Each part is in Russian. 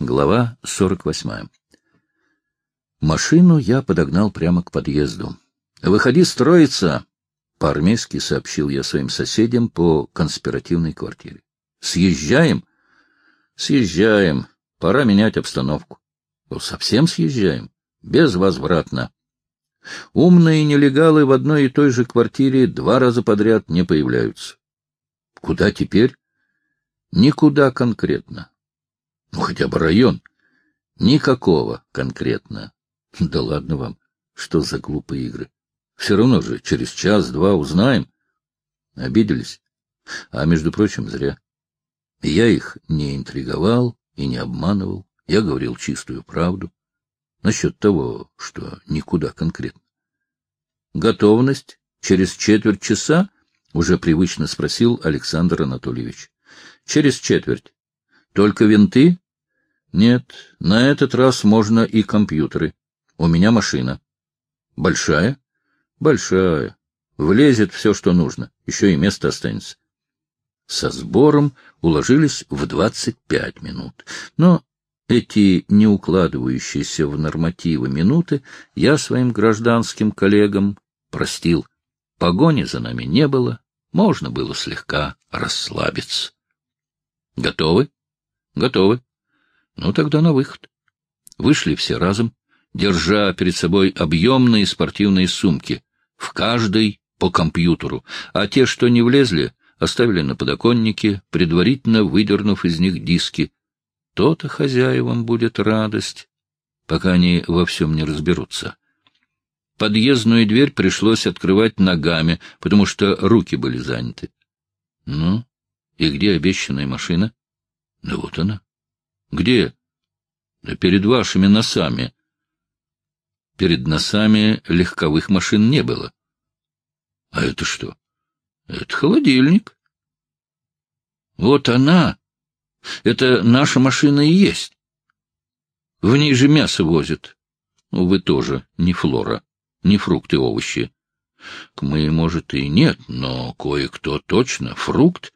Глава 48. Машину я подогнал прямо к подъезду. «Выходи строиться!» — по-армейски сообщил я своим соседям по конспиративной квартире. «Съезжаем?» «Съезжаем. Пора менять обстановку». «Ну, совсем съезжаем? Безвозвратно. Умные нелегалы в одной и той же квартире два раза подряд не появляются. Куда теперь? Никуда конкретно. Ну, хотя бы район. Никакого конкретно. Да ладно вам, что за глупые игры. Все равно же через час-два узнаем. Обиделись. А, между прочим, зря. Я их не интриговал и не обманывал. Я говорил чистую правду. Насчет того, что никуда конкретно. Готовность через четверть часа? Уже привычно спросил Александр Анатольевич. Через четверть. Только винты? Нет, на этот раз можно и компьютеры. У меня машина. Большая? Большая. Влезет все, что нужно. Еще и место останется. Со сбором уложились в двадцать пять минут. Но эти не укладывающиеся в нормативы минуты я своим гражданским коллегам простил. Погони за нами не было, можно было слегка расслабиться. Готовы? Готовы. Ну, тогда на выход. Вышли все разом, держа перед собой объемные спортивные сумки, в каждой по компьютеру, а те, что не влезли, оставили на подоконнике, предварительно выдернув из них диски. То-то хозяевам будет радость, пока они во всем не разберутся. Подъездную дверь пришлось открывать ногами, потому что руки были заняты. Ну, и где обещанная машина? Да вот она. Где? Перед вашими носами. Перед носами легковых машин не было. А это что? Это холодильник. Вот она. Это наша машина и есть. В ней же мясо возят. Ну, вы тоже, не флора, не фрукты, овощи. Мы, может, и нет, но кое-кто точно фрукт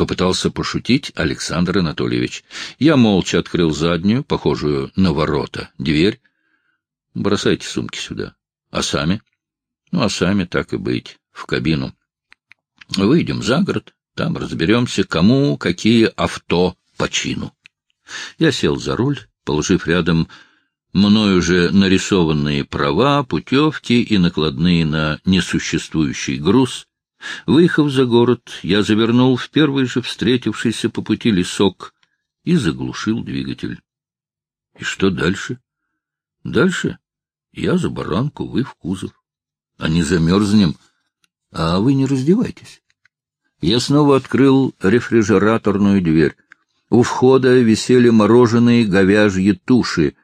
Попытался пошутить Александр Анатольевич. Я молча открыл заднюю, похожую на ворота, дверь. Бросайте сумки сюда. А сами? Ну, а сами, так и быть, в кабину. Выйдем за город, там разберемся, кому какие авто по чину. Я сел за руль, положив рядом мною уже нарисованные права, путевки и накладные на несуществующий груз, Выехав за город, я завернул в первый же встретившийся по пути лесок и заглушил двигатель. И что дальше? Дальше я за баранку, вы в кузов. А не замерзнем, а вы не раздевайтесь. Я снова открыл рефрижераторную дверь. У входа висели мороженые говяжьи туши.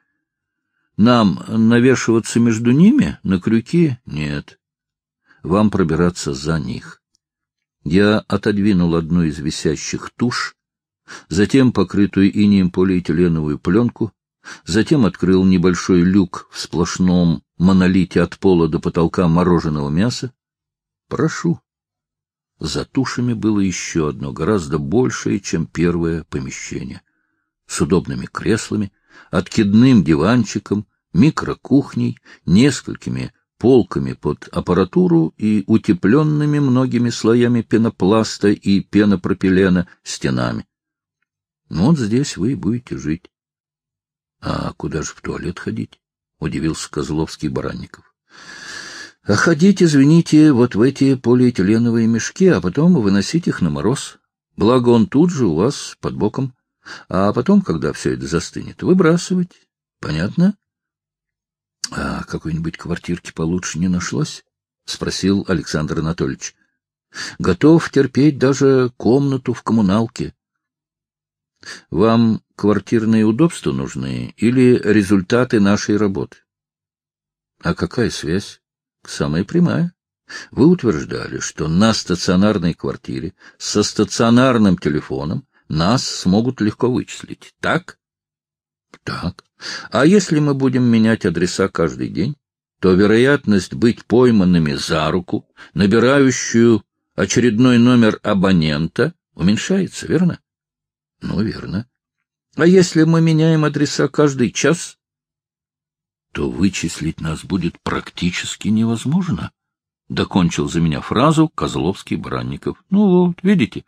Нам навешиваться между ними на крюки? Нет вам пробираться за них. Я отодвинул одну из висящих туш, затем покрытую инеем полиэтиленовую пленку, затем открыл небольшой люк в сплошном монолите от пола до потолка мороженого мяса. Прошу. За тушами было еще одно, гораздо большее, чем первое помещение. С удобными креслами, откидным диванчиком, микрокухней, несколькими полками под аппаратуру и утепленными многими слоями пенопласта и пенопропилена стенами. Ну, вот здесь вы и будете жить. — А куда же в туалет ходить? — удивился Козловский Баранников. — А ходить, извините, вот в эти полиэтиленовые мешки, а потом выносить их на мороз. Благо он тут же у вас под боком. А потом, когда все это застынет, выбрасывать. Понятно? —— А какой-нибудь квартирки получше не нашлось? — спросил Александр Анатольевич. — Готов терпеть даже комнату в коммуналке. — Вам квартирные удобства нужны или результаты нашей работы? — А какая связь? — Самая прямая. Вы утверждали, что на стационарной квартире со стационарным телефоном нас смогут легко вычислить. Так? Так. А если мы будем менять адреса каждый день, то вероятность быть пойманными за руку, набирающую очередной номер абонента, уменьшается, верно? Ну, верно. А если мы меняем адреса каждый час, то вычислить нас будет практически невозможно. Докончил за меня фразу Козловский Бранников. Ну вот, видите.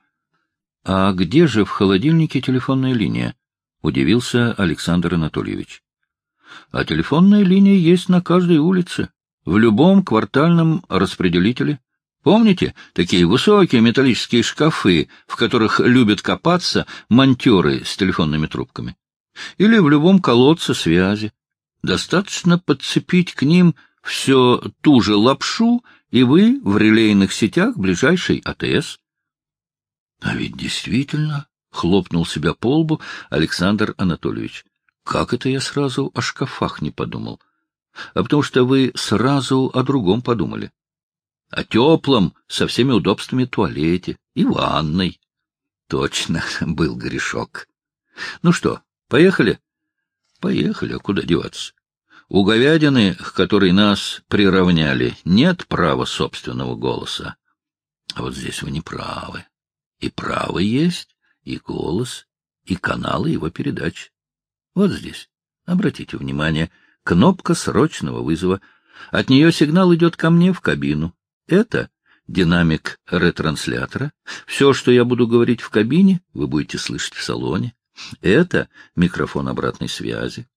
А где же в холодильнике телефонная линия? Удивился Александр Анатольевич. А телефонная линия есть на каждой улице, в любом квартальном распределителе. Помните такие высокие металлические шкафы, в которых любят копаться монтеры с телефонными трубками? Или в любом колодце связи. Достаточно подцепить к ним все ту же лапшу, и вы в релейных сетях ближайшей АТС. А ведь действительно, — хлопнул себя по лбу Александр Анатольевич, — как это я сразу о шкафах не подумал? А потому что вы сразу о другом подумали о теплом, со всеми удобствами туалете и ванной. Точно, был грешок. Ну что, поехали? Поехали, а куда деваться? У говядины, к которой нас приравняли, нет права собственного голоса. А вот здесь вы не правы. И право есть, и голос, и каналы его передач. Вот здесь, обратите внимание, кнопка срочного вызова. От нее сигнал идет ко мне в кабину. Это динамик ретранслятора. Все, что я буду говорить в кабине, вы будете слышать в салоне. Это микрофон обратной связи.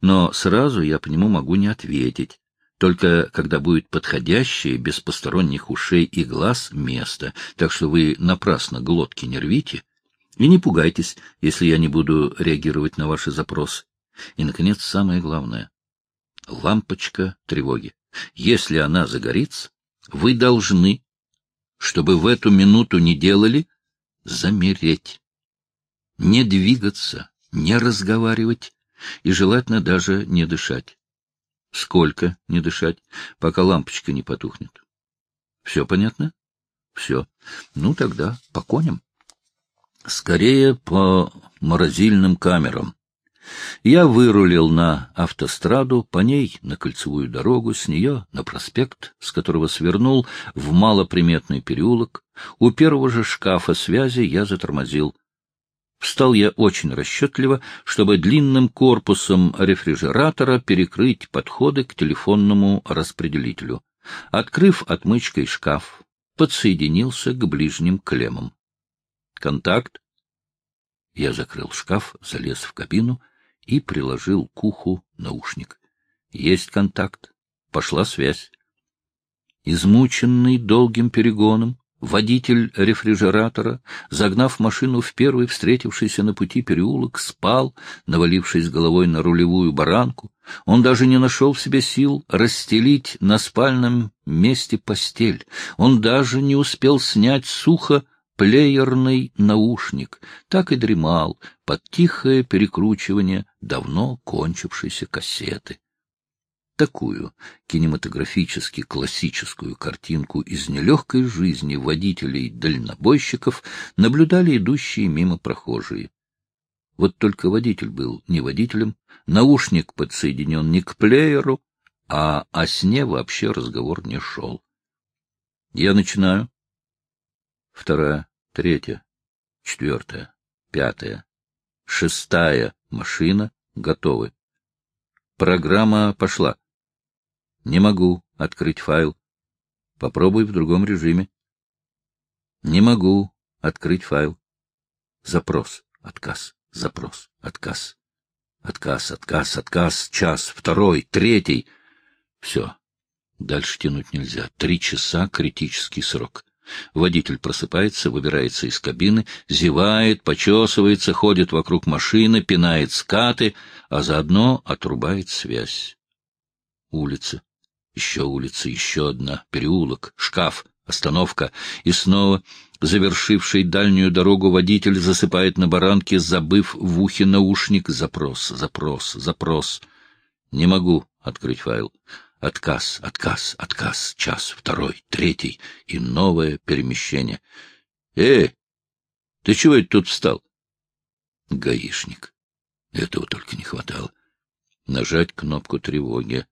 Но сразу я по нему могу не ответить, только когда будет подходящее, без посторонних ушей и глаз, место, так что вы напрасно глотки не рвите. И не пугайтесь, если я не буду реагировать на ваши запросы. И, наконец, самое главное — лампочка тревоги. Если она загорится, вы должны, чтобы в эту минуту не делали, замереть. Не двигаться, не разговаривать и желательно даже не дышать. Сколько не дышать, пока лампочка не потухнет? Все понятно? Все. Ну тогда по коням. Скорее по морозильным камерам. Я вырулил на автостраду, по ней на кольцевую дорогу, с нее на проспект, с которого свернул в малоприметный переулок. У первого же шкафа связи я затормозил. Встал я очень расчетливо, чтобы длинным корпусом рефрижератора перекрыть подходы к телефонному распределителю. Открыв отмычкой шкаф, подсоединился к ближним клеммам. Контакт. Я закрыл шкаф, залез в кабину — и приложил к уху наушник. Есть контакт. Пошла связь. Измученный долгим перегоном, водитель рефрижератора, загнав машину в первый встретившийся на пути переулок, спал, навалившись головой на рулевую баранку. Он даже не нашел в себе сил расстелить на спальном месте постель. Он даже не успел снять сухо плеерный наушник, так и дремал под тихое перекручивание давно кончившейся кассеты. Такую кинематографически классическую картинку из нелегкой жизни водителей-дальнобойщиков наблюдали идущие мимо прохожие. Вот только водитель был не водителем, наушник подсоединен не к плееру, а о сне вообще разговор не шел. Я начинаю вторая, третья, четвертая, пятая, шестая машина готовы. Программа пошла. Не могу открыть файл. Попробуй в другом режиме. Не могу открыть файл. Запрос, отказ, запрос, отказ. Отказ, отказ, отказ, час, второй, третий. Все. Дальше тянуть нельзя. Три часа — критический срок. Водитель просыпается, выбирается из кабины, зевает, почесывается, ходит вокруг машины, пинает скаты, а заодно отрубает связь. Улица. Еще улица, еще одна. Переулок, шкаф, остановка. И снова, завершивший дальнюю дорогу, водитель засыпает на баранке, забыв в ухе наушник. Запрос, запрос, запрос. Не могу открыть файл. Отказ, отказ, отказ, час, второй, третий и новое перемещение. Эй, ты чего это тут встал? Гаишник. Этого только не хватало. Нажать кнопку тревоги,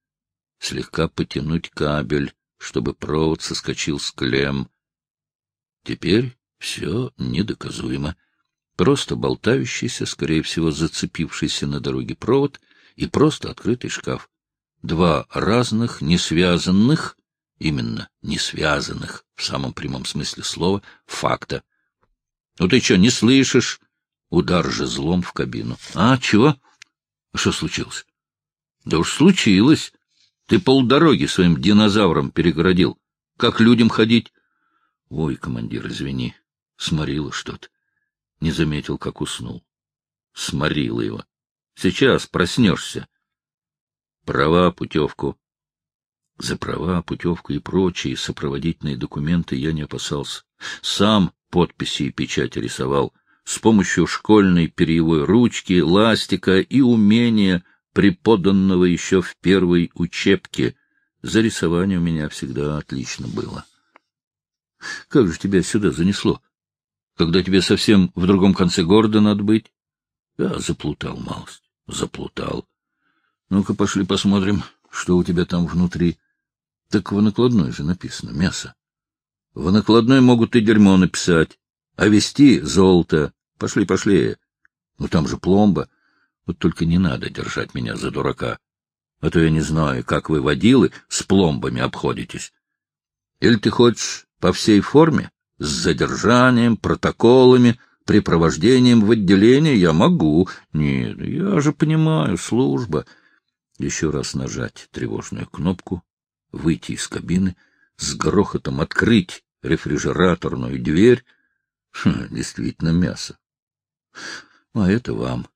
слегка потянуть кабель, чтобы провод соскочил с клем. Теперь все недоказуемо. Просто болтающийся, скорее всего, зацепившийся на дороге провод и просто открытый шкаф. Два разных, не связанных, именно не связанных, в самом прямом смысле слова, факта. — Ну ты что, не слышишь? Удар же злом в кабину. — А, чего? Что случилось? — Да уж случилось. Ты полдороги своим динозавром перегородил. Как людям ходить? — Ой, командир, извини, сморило что-то. Не заметил, как уснул. Сморило его. Сейчас проснешься. Права, путевку. За права, путевку и прочие сопроводительные документы я не опасался. Сам подписи и печати рисовал с помощью школьной перьевой ручки, ластика и умения, преподанного еще в первой учебке. За рисование у меня всегда отлично было. — Как же тебя сюда занесло? Когда тебе совсем в другом конце города надо быть? — Да, заплутал малость. Заплутал. Ну-ка, пошли посмотрим, что у тебя там внутри. Так в накладной же написано — мясо. В накладной могут и дерьмо написать, а вести — золото. Пошли, пошли. Ну, там же пломба. Вот только не надо держать меня за дурака. А то я не знаю, как вы, водилы, с пломбами обходитесь. Или ты хочешь по всей форме, с задержанием, протоколами, припровождением в отделение? Я могу. Нет, я же понимаю, служба. Еще раз нажать тревожную кнопку, выйти из кабины, с грохотом открыть рефрижераторную дверь. Хм, действительно мясо. А это вам.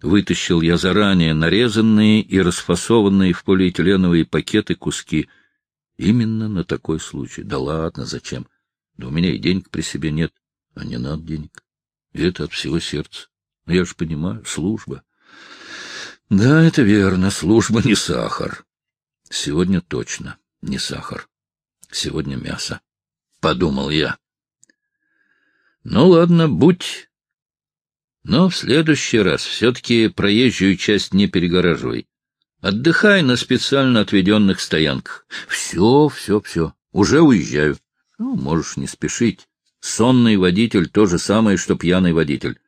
Вытащил я заранее нарезанные и расфасованные в полиэтиленовые пакеты куски. Именно на такой случай. Да ладно, зачем? Да у меня и денег при себе нет, а не надо денег. И это от всего сердца. Но я же понимаю, служба. Да, это верно, служба не сахар. Сегодня точно не сахар. Сегодня мясо. Подумал я. Ну, ладно, будь но в следующий раз все-таки проезжую часть не перегораживай. Отдыхай на специально отведенных стоянках. Все, все, все. Уже уезжаю. Ну, можешь не спешить. Сонный водитель — то же самое, что пьяный водитель.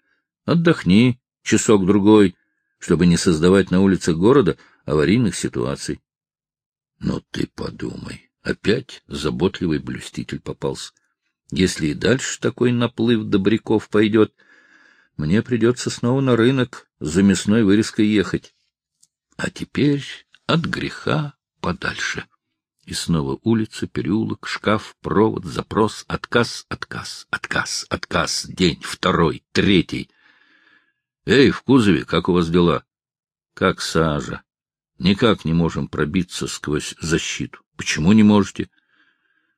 Отдохни часок-другой, чтобы не создавать на улицах города аварийных ситуаций. Но ты подумай, опять заботливый блюститель попался. Если и дальше такой наплыв добряков пойдет, мне придется снова на рынок за мясной вырезкой ехать. А теперь от греха подальше. И снова улица, переулок, шкаф, провод, запрос, отказ, отказ, отказ, отказ, день, второй, третий. Эй, в кузове, как у вас дела? Как сажа. Никак не можем пробиться сквозь защиту. Почему не можете?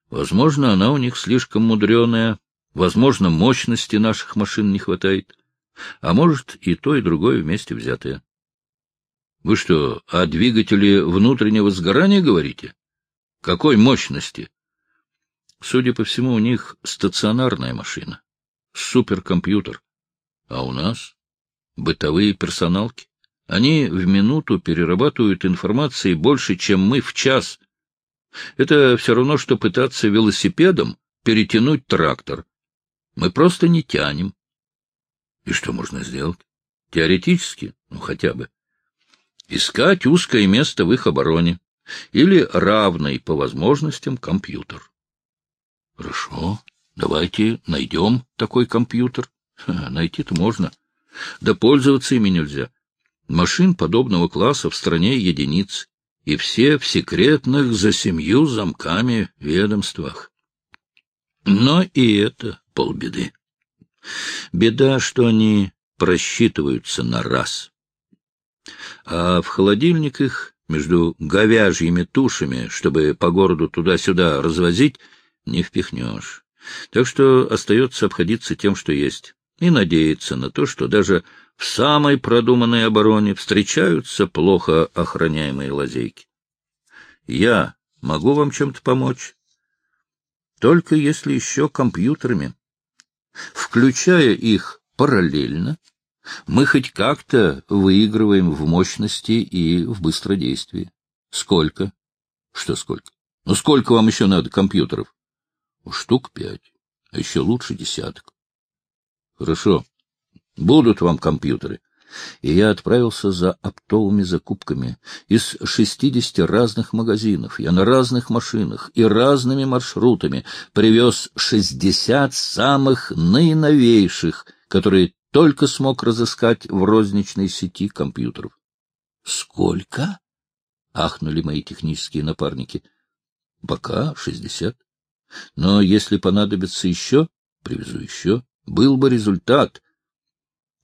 Возможно, она у них слишком мудреная. Возможно, мощности наших машин не хватает а может, и то, и другое вместе взятое. Вы что, о двигателе внутреннего сгорания говорите? Какой мощности? Судя по всему, у них стационарная машина, суперкомпьютер. А у нас бытовые персоналки. Они в минуту перерабатывают информации больше, чем мы в час. Это все равно, что пытаться велосипедом перетянуть трактор. Мы просто не тянем. И что можно сделать? Теоретически, ну хотя бы. Искать узкое место в их обороне или равный по возможностям компьютер. Хорошо, давайте найдем такой компьютер. Найти-то можно. Да пользоваться ими нельзя. Машин подобного класса в стране единиц, и все в секретных за семью замками ведомствах. Но и это полбеды. Беда, что они просчитываются на раз. А в холодильник их между говяжьими тушами, чтобы по городу туда-сюда развозить, не впихнешь. Так что остается обходиться тем, что есть, и надеяться на то, что даже в самой продуманной обороне встречаются плохо охраняемые лазейки. Я могу вам чем-то помочь? Только если еще компьютерами. Включая их параллельно, мы хоть как-то выигрываем в мощности и в быстродействии. Сколько? Что сколько? Ну, сколько вам еще надо компьютеров? Штук пять, а еще лучше десяток. Хорошо. Будут вам компьютеры. И я отправился за оптовыми закупками из шестидесяти разных магазинов. Я на разных машинах и разными маршрутами привез шестьдесят самых наиновейших, которые только смог разыскать в розничной сети компьютеров. — Сколько? — ахнули мои технические напарники. — Пока шестьдесят. Но если понадобится еще, привезу еще. Был бы результат.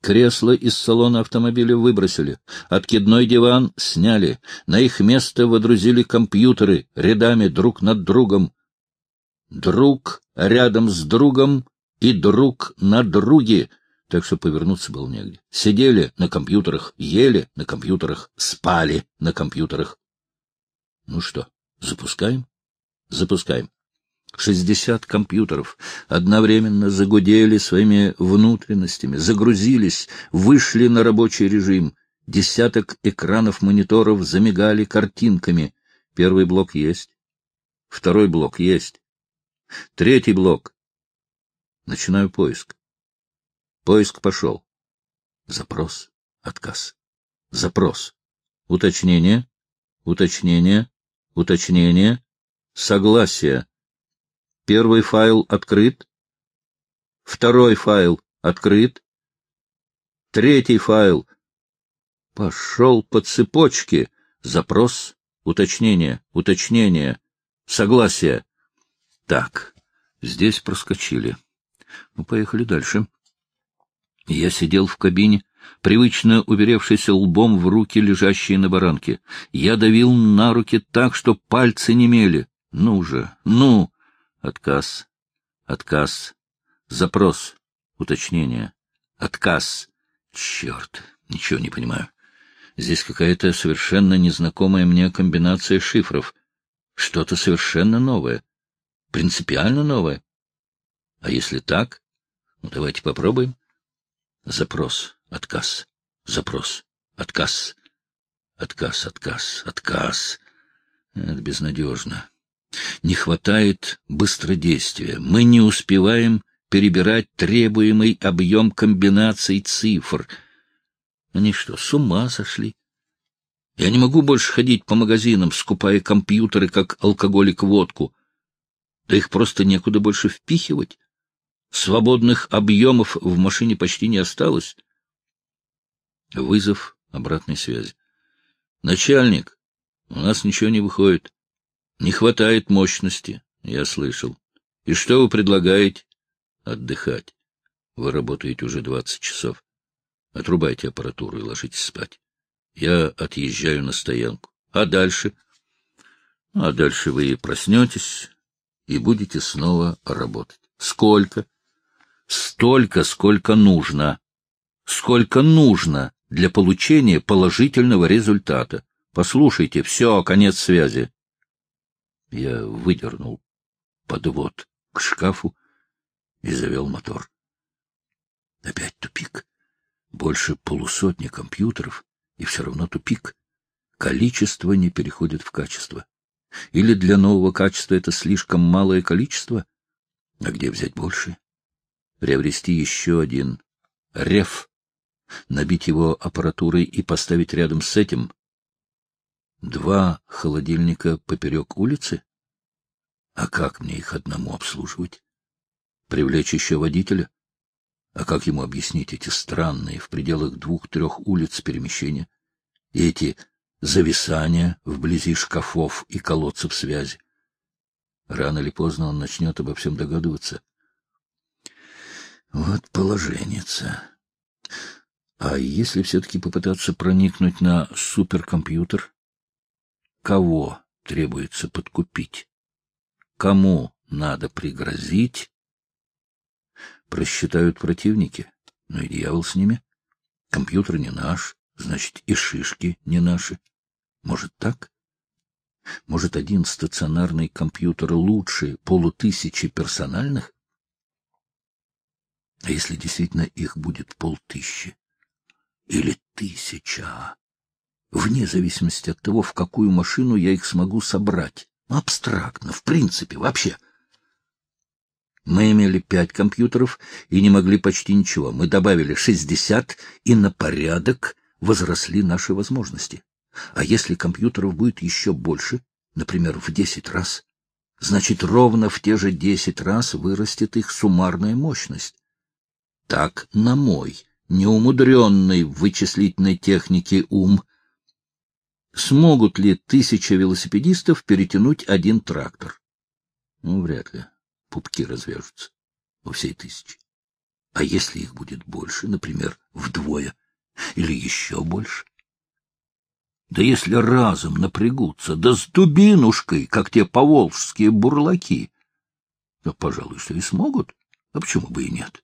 Кресло из салона автомобиля выбросили, откидной диван сняли, на их место водрузили компьютеры рядами друг над другом. Друг рядом с другом и друг на друге, так что повернуться было негде. Сидели на компьютерах, ели на компьютерах, спали на компьютерах. Ну что, запускаем? Запускаем. Шестьдесят компьютеров одновременно загудели своими внутренностями, загрузились, вышли на рабочий режим. Десяток экранов мониторов замигали картинками. Первый блок есть. Второй блок есть. Третий блок. Начинаю поиск. Поиск пошел. Запрос. Отказ. Запрос. Уточнение. Уточнение. Уточнение. Согласие. Первый файл открыт. Второй файл открыт. Третий файл. Пошел по цепочке. Запрос, уточнение, уточнение, согласие. Так, здесь проскочили. Ну, поехали дальше. Я сидел в кабине, привычно уперевшийся лбом в руки, лежащие на баранке. Я давил на руки так, что пальцы немели. Ну же, ну! Отказ. Отказ. Запрос. Уточнение. Отказ. Черт, ничего не понимаю. Здесь какая-то совершенно незнакомая мне комбинация шифров. Что-то совершенно новое. Принципиально новое. А если так? Ну, давайте попробуем. Запрос. Отказ. Запрос. Отказ. Отказ, отказ, отказ. Это безнадежно. Не хватает быстродействия. Мы не успеваем перебирать требуемый объем комбинаций цифр. Они что, с ума сошли? Я не могу больше ходить по магазинам, скупая компьютеры, как алкоголик водку. Да их просто некуда больше впихивать. Свободных объемов в машине почти не осталось. Вызов обратной связи. Начальник, у нас ничего не выходит. Не хватает мощности, я слышал. И что вы предлагаете? Отдыхать. Вы работаете уже двадцать часов. Отрубайте аппаратуру и ложитесь спать. Я отъезжаю на стоянку. А дальше? А дальше вы проснетесь и будете снова работать. Сколько? Столько, сколько нужно. Сколько нужно для получения положительного результата. Послушайте, все, конец связи. Я выдернул подвод к шкафу и завел мотор. Опять тупик. Больше полусотни компьютеров, и все равно тупик. Количество не переходит в качество. Или для нового качества это слишком малое количество? А где взять больше? Приобрести еще один реф, набить его аппаратурой и поставить рядом с этим Два холодильника поперек улицы? А как мне их одному обслуживать? Привлечь еще водителя? А как ему объяснить эти странные в пределах двух-трех улиц перемещения? Эти зависания вблизи шкафов и колодцев связи? Рано или поздно он начнет обо всем догадываться. Вот положенница. А если все-таки попытаться проникнуть на суперкомпьютер? Кого требуется подкупить, кому надо пригрозить. Просчитают противники, ну и дьявол с ними. Компьютер не наш, значит, и шишки не наши. Может, так? Может, один стационарный компьютер лучше полутысячи персональных? А если действительно их будет полтыщи? Или тысяча? Вне зависимости от того, в какую машину я их смогу собрать. Абстрактно, в принципе, вообще. Мы имели пять компьютеров и не могли почти ничего. Мы добавили шестьдесят, и на порядок возросли наши возможности. А если компьютеров будет еще больше, например, в десять раз, значит, ровно в те же десять раз вырастет их суммарная мощность. Так, на мой, неумудренный в вычислительной технике ум, смогут ли тысяча велосипедистов перетянуть один трактор? Ну, вряд ли. Пупки развяжутся у всей тысячи. А если их будет больше, например, вдвое или еще больше? Да если разом напрягутся, да с дубинушкой, как те поволжские бурлаки, то, пожалуй, что и смогут. А почему бы и нет?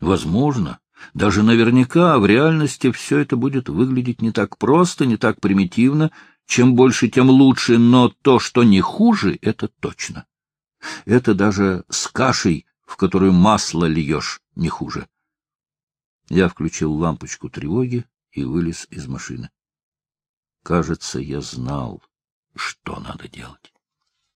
Возможно, даже наверняка в реальности все это будет выглядеть не так просто, не так примитивно, чем больше, тем лучше, но то, что не хуже, это точно. Это даже с кашей, в которую масло льешь, не хуже. Я включил лампочку тревоги и вылез из машины. Кажется, я знал, что надо делать.